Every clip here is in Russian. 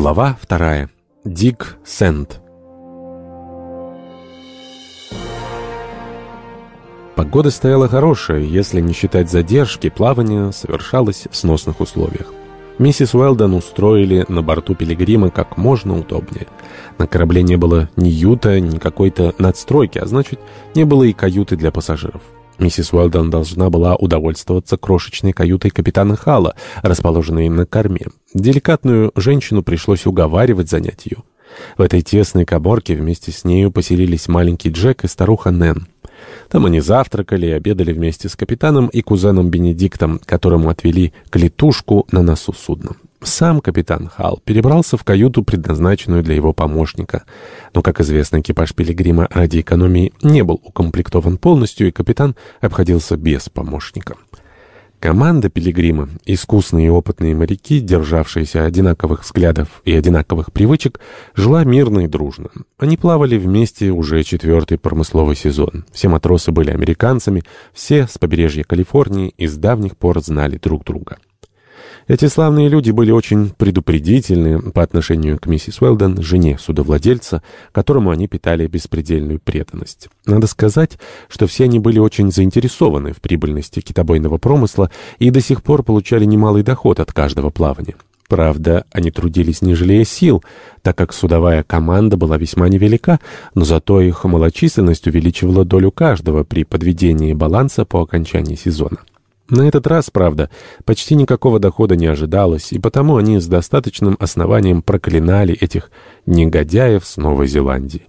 Глава вторая. Дик Сент. Погода стояла хорошая, если не считать задержки, плавание совершалось в сносных условиях. Миссис Уэлдон устроили на борту Пилигрима как можно удобнее. На корабле не было ни юта, ни какой-то надстройки, а значит, не было и каюты для пассажиров. Миссис Уэлдон должна была удовольствоваться крошечной каютой капитана Хала, расположенной на корме. Деликатную женщину пришлось уговаривать занять ее. В этой тесной каборке вместе с нею поселились маленький Джек и старуха Нэн. Там они завтракали и обедали вместе с капитаном и кузеном Бенедиктом, которому отвели клетушку на носу судна. Сам капитан Хал перебрался в каюту, предназначенную для его помощника. Но, как известно, экипаж Пилигрима ради экономии не был укомплектован полностью, и капитан обходился без помощника. Команда Пилигрима, искусные и опытные моряки, державшиеся одинаковых взглядов и одинаковых привычек, жила мирно и дружно. Они плавали вместе уже четвертый промысловый сезон. Все матросы были американцами, все с побережья Калифорнии и с давних пор знали друг друга. Эти славные люди были очень предупредительны по отношению к миссис Уэлден, жене судовладельца, которому они питали беспредельную преданность. Надо сказать, что все они были очень заинтересованы в прибыльности китобойного промысла и до сих пор получали немалый доход от каждого плавания. Правда, они трудились не жалея сил, так как судовая команда была весьма невелика, но зато их малочисленность увеличивала долю каждого при подведении баланса по окончании сезона. На этот раз, правда, почти никакого дохода не ожидалось, и потому они с достаточным основанием проклинали этих негодяев с Новой Зеландии.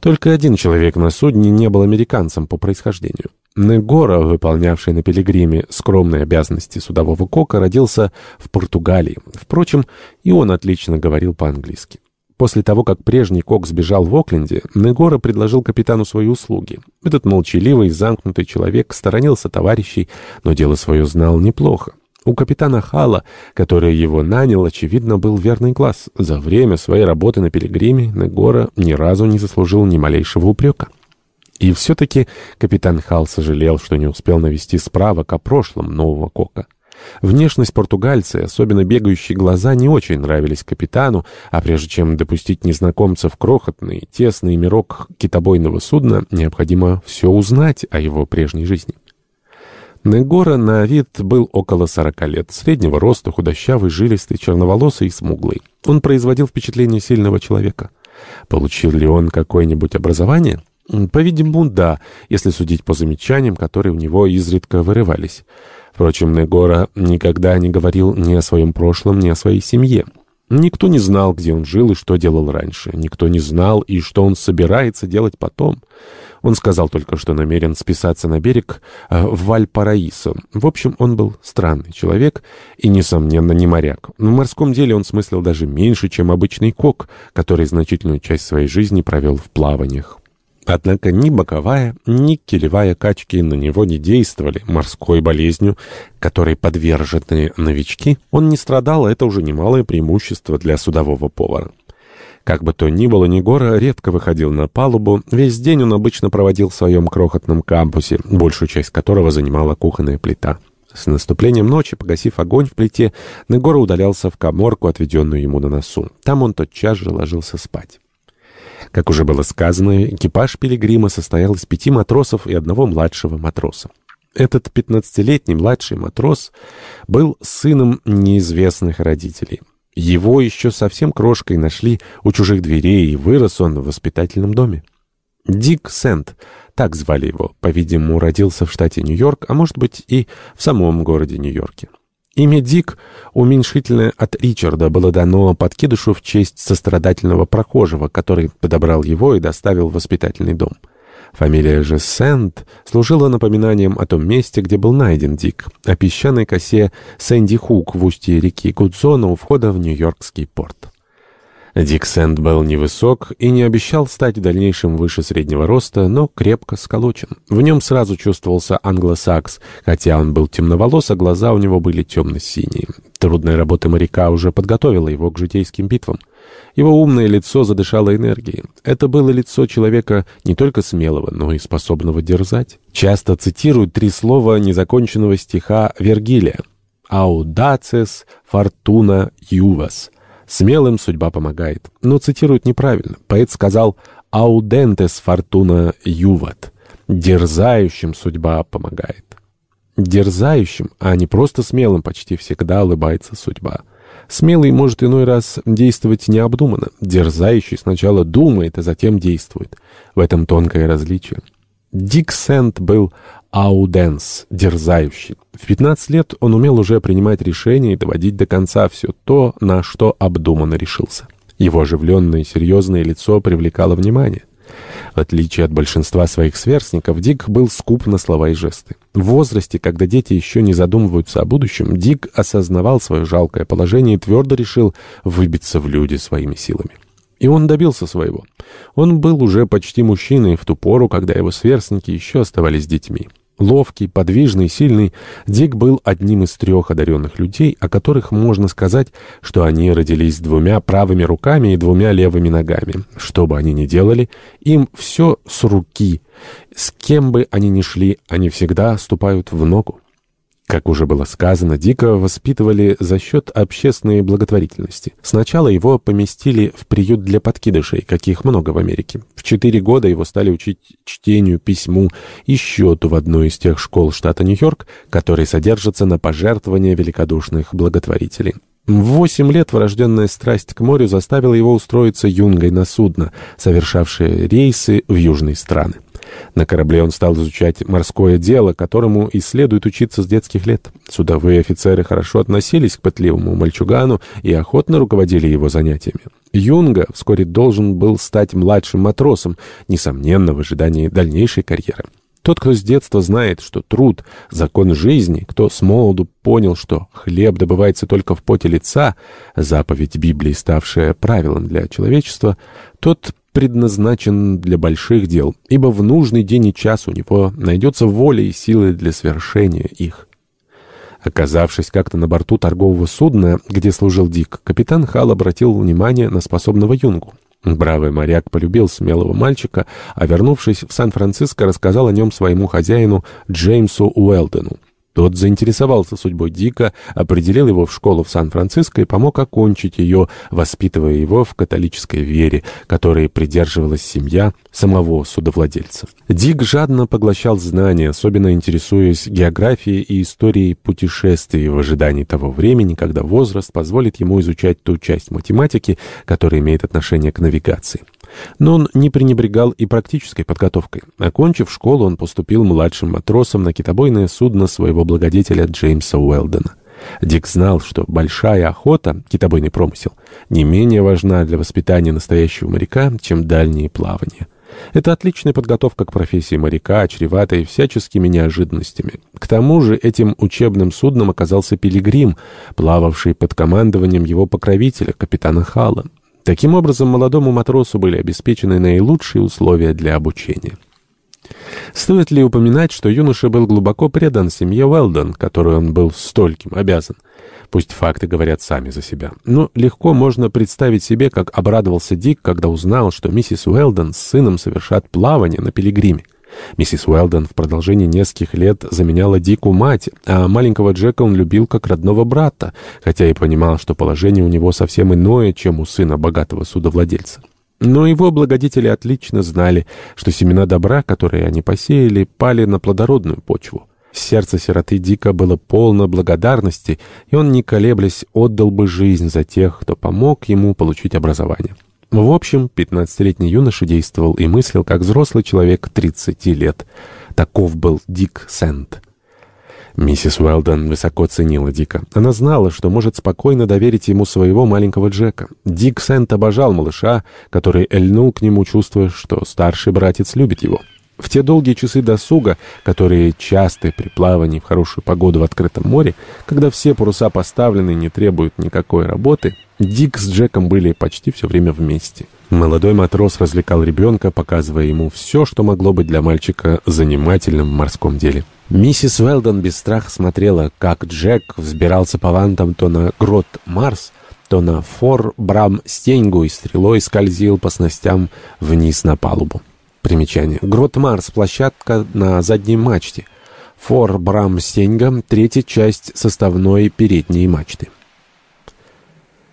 Только один человек на судне не был американцем по происхождению. Негора, выполнявший на Пилигриме скромные обязанности судового кока, родился в Португалии. Впрочем, и он отлично говорил по-английски. После того, как прежний Кок сбежал в Окленде, Негора предложил капитану свои услуги. Этот молчаливый, замкнутый человек сторонился товарищей, но дело свое знал неплохо. У капитана Хала, который его нанял, очевидно, был верный глаз. За время своей работы на Пилигриме Негора ни разу не заслужил ни малейшего упрека. И все-таки капитан Хал сожалел, что не успел навести справок о прошлом нового Кока. Внешность португальца, особенно бегающие глаза, не очень нравились капитану, а прежде чем допустить незнакомца в крохотный, тесный мирок китобойного судна, необходимо все узнать о его прежней жизни. Негора на вид был около сорока лет, среднего роста, худощавый, жилистый, черноволосый и смуглый. Он производил впечатление сильного человека. Получил ли он какое-нибудь образование? По-видимому, да, если судить по замечаниям, которые у него изредка вырывались. Впрочем, Негора никогда не говорил ни о своем прошлом, ни о своей семье. Никто не знал, где он жил и что делал раньше. Никто не знал и что он собирается делать потом. Он сказал только, что намерен списаться на берег э, в Вальпараисо. В общем, он был странный человек и, несомненно, не моряк. В морском деле он смыслил даже меньше, чем обычный кок, который значительную часть своей жизни провел в плаваниях. Однако ни боковая, ни килевая качки на него не действовали. Морской болезнью, которой подвержены новички, он не страдал, а это уже немалое преимущество для судового повара. Как бы то ни было, Негора редко выходил на палубу. Весь день он обычно проводил в своем крохотном кампусе, большую часть которого занимала кухонная плита. С наступлением ночи, погасив огонь в плите, Негора удалялся в коморку, отведенную ему на носу. Там он тотчас же ложился спать. Как уже было сказано, экипаж «Пилигрима» состоял из пяти матросов и одного младшего матроса. Этот пятнадцатилетний младший матрос был сыном неизвестных родителей. Его еще совсем крошкой нашли у чужих дверей, и вырос он в воспитательном доме. Дик Сент, так звали его, по-видимому, родился в штате Нью-Йорк, а может быть и в самом городе Нью-Йорке. Имя Дик, уменьшительное от Ричарда, было дано подкидышу в честь сострадательного прохожего, который подобрал его и доставил в воспитательный дом. Фамилия же Сент служила напоминанием о том месте, где был найден Дик, о песчаной косе Сэнди Хук в устье реки Гудзона у входа в Нью-Йоркский порт. Дик Сэнд был невысок и не обещал стать в дальнейшем выше среднего роста, но крепко сколочен. В нем сразу чувствовался англосакс, хотя он был темноволос, а глаза у него были темно-синие. Трудная работа моряка уже подготовила его к житейским битвам. Его умное лицо задышало энергией. Это было лицо человека не только смелого, но и способного дерзать. Часто цитируют три слова незаконченного стиха Вергилия «Audaces fortuna juvas» Смелым судьба помогает, но цитируют неправильно. Поэт сказал «аудентес фортуна юват» — «дерзающим судьба помогает». Дерзающим, а не просто смелым, почти всегда улыбается судьба. Смелый может иной раз действовать необдуманно. Дерзающий сначала думает, а затем действует. В этом тонкое различие. Дик Сент был ауденс, дерзающий. В 15 лет он умел уже принимать решения и доводить до конца все то, на что обдуманно решился. Его оживленное и серьезное лицо привлекало внимание. В отличие от большинства своих сверстников, Дик был скуп на слова и жесты. В возрасте, когда дети еще не задумываются о будущем, Дик осознавал свое жалкое положение и твердо решил выбиться в люди своими силами. И он добился своего. Он был уже почти мужчиной в ту пору, когда его сверстники еще оставались детьми. Ловкий, подвижный, сильный, Дик был одним из трех одаренных людей, о которых можно сказать, что они родились двумя правыми руками и двумя левыми ногами. Что бы они ни делали, им все с руки. С кем бы они ни шли, они всегда ступают в ногу. Как уже было сказано, Дика воспитывали за счет общественной благотворительности. Сначала его поместили в приют для подкидышей, каких много в Америке. В четыре года его стали учить чтению, письму и счету в одной из тех школ штата Нью-Йорк, которые содержатся на пожертвования великодушных благотворителей. В восемь лет врожденная страсть к морю заставила его устроиться юнгой на судно, совершавшее рейсы в южные страны. На корабле он стал изучать морское дело, которому и следует учиться с детских лет. Судовые офицеры хорошо относились к пытливому мальчугану и охотно руководили его занятиями. Юнга вскоре должен был стать младшим матросом, несомненно, в ожидании дальнейшей карьеры. Тот, кто с детства знает, что труд — закон жизни, кто с молоду понял, что хлеб добывается только в поте лица, заповедь Библии, ставшая правилом для человечества, тот предназначен для больших дел, ибо в нужный день и час у него найдется воля и силы для свершения их. Оказавшись как-то на борту торгового судна, где служил Дик, капитан Хал обратил внимание на способного юнгу. Бравый моряк полюбил смелого мальчика, а вернувшись в Сан-Франциско, рассказал о нем своему хозяину Джеймсу Уэлдену. Тот заинтересовался судьбой Дика, определил его в школу в Сан-Франциско и помог окончить ее, воспитывая его в католической вере, которой придерживалась семья самого судовладельца. Дик жадно поглощал знания, особенно интересуясь географией и историей путешествий в ожидании того времени, когда возраст позволит ему изучать ту часть математики, которая имеет отношение к навигации. Но он не пренебрегал и практической подготовкой. Окончив школу, он поступил младшим матросом на китобойное судно своего благодетеля Джеймса Уэлдена. Дик знал, что большая охота, китобойный промысел, не менее важна для воспитания настоящего моряка, чем дальние плавания. Это отличная подготовка к профессии моряка, чреватая всяческими неожиданностями. К тому же этим учебным судном оказался Пилигрим, плававший под командованием его покровителя, капитана Халла. Таким образом, молодому матросу были обеспечены наилучшие условия для обучения. Стоит ли упоминать, что юноша был глубоко предан семье Уэлдон, которой он был стольким обязан? Пусть факты говорят сами за себя. Но легко можно представить себе, как обрадовался Дик, когда узнал, что миссис Уэлдон с сыном совершат плавание на пилигриме. Миссис Уэлдон в продолжении нескольких лет заменяла Дику мать, а маленького Джека он любил как родного брата, хотя и понимал, что положение у него совсем иное, чем у сына богатого судовладельца. Но его благодетели отлично знали, что семена добра, которые они посеяли, пали на плодородную почву. Сердце сироты Дика было полно благодарности, и он, не колеблясь, отдал бы жизнь за тех, кто помог ему получить образование. В общем, 15-летний юноша действовал и мыслил, как взрослый человек 30 лет. Таков был Дик Сент. Миссис Уэлдон высоко ценила Дика. Она знала, что может спокойно доверить ему своего маленького Джека. Дик Сент обожал малыша, который эльнул к нему, чувствуя, что старший братец любит его. В те долгие часы досуга, которые часты при плавании в хорошую погоду в открытом море, когда все паруса поставлены и не требуют никакой работы, Дик с Джеком были почти все время вместе. Молодой матрос развлекал ребенка, показывая ему все, что могло быть для мальчика занимательным в морском деле. Миссис Уэлдон без страха смотрела, как Джек взбирался по вантам то на грот Марс, то на фор Брам Стеньгу и стрелой скользил по снастям вниз на палубу. Примечание. Грот Марс, площадка на задней мачте. Фор Брам Стеньга, третья часть составной передней мачты.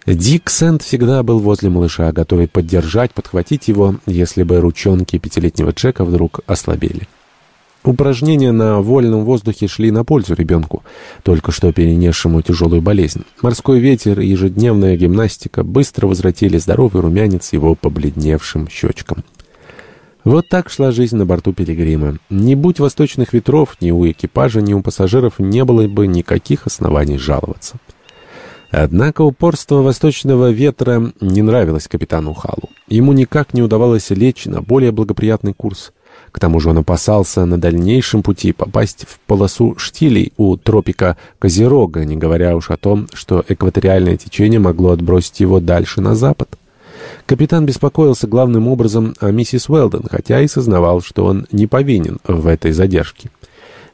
Дик Сент всегда был возле малыша, готовый поддержать, подхватить его, если бы ручонки пятилетнего Джека вдруг ослабели. Упражнения на вольном воздухе шли на пользу ребенку, только что перенесшему тяжелую болезнь. Морской ветер и ежедневная гимнастика быстро возвратили здоровый румянец его побледневшим щечкам. Вот так шла жизнь на борту Пилигрима. Не будь восточных ветров, ни у экипажа, ни у пассажиров не было бы никаких оснований жаловаться. Однако упорство восточного ветра не нравилось капитану Халу. Ему никак не удавалось лечь на более благоприятный курс. К тому же он опасался на дальнейшем пути попасть в полосу штилей у тропика Козерога, не говоря уж о том, что экваториальное течение могло отбросить его дальше на запад. Капитан беспокоился главным образом о миссис Уэлден, хотя и сознавал, что он не повинен в этой задержке.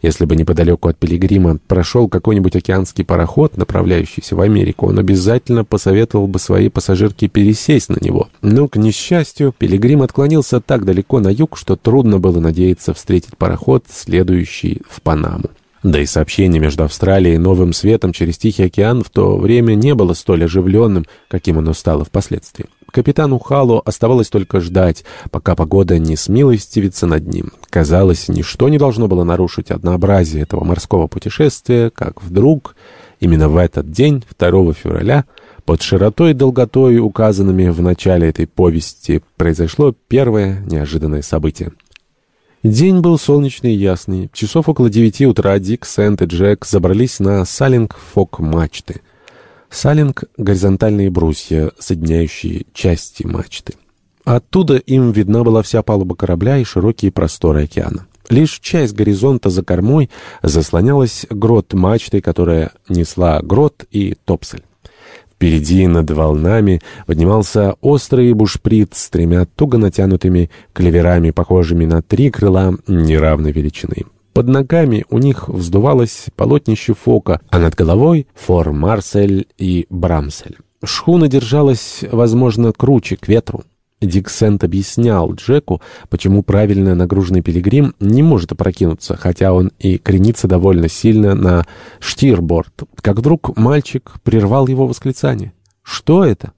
Если бы неподалеку от Пилигрима прошел какой-нибудь океанский пароход, направляющийся в Америку, он обязательно посоветовал бы своей пассажирке пересесть на него. Но, к несчастью, Пилигрим отклонился так далеко на юг, что трудно было надеяться встретить пароход, следующий в Панаму. Да и сообщение между Австралией и Новым Светом через Тихий океан в то время не было столь оживленным, каким оно стало впоследствии. Капитану Халу оставалось только ждать, пока погода не смилостивится над ним. Казалось, ничто не должно было нарушить однообразие этого морского путешествия, как вдруг, именно в этот день, 2 февраля, под широтой и долготой, указанными в начале этой повести, произошло первое неожиданное событие. День был солнечный и ясный. Часов около девяти утра Дик, Сент и Джек забрались на салинг-фок мачты. Салинг — горизонтальные брусья, соединяющие части мачты. Оттуда им видна была вся палуба корабля и широкие просторы океана. Лишь часть горизонта за кормой заслонялась грот мачтой, которая несла грот и топсель. Впереди над волнами поднимался острый бушприт с тремя туго натянутыми клеверами, похожими на три крыла неравной величины. Под ногами у них вздувалось полотнище фока, а над головой — фор Марсель и Брамсель. Шхуна держалась, возможно, круче к ветру. Дик Сент объяснял Джеку, почему правильно нагруженный пилигрим не может опрокинуться, хотя он и кренится довольно сильно на штирборд, как вдруг мальчик прервал его восклицание. «Что это?»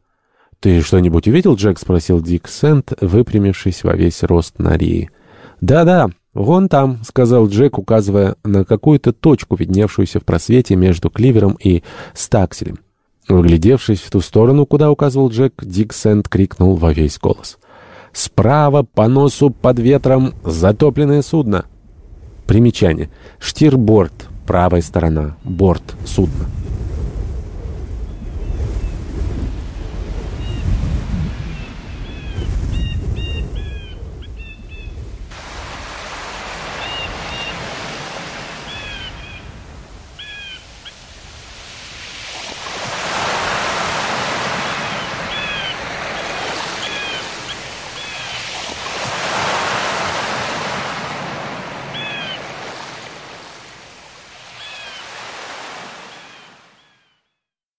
«Ты что-нибудь увидел, Джек?» — спросил Дик Сент, выпрямившись во весь рост на Рии. «Да-да, «Вон там», — сказал Джек, указывая на какую-то точку, видневшуюся в просвете между кливером и стакселем. Выглядевшись в ту сторону, куда указывал Джек, Дик Сент крикнул во весь голос. «Справа, по носу, под ветром, затопленное судно!» Примечание. Штирборд, правая сторона, борт судна.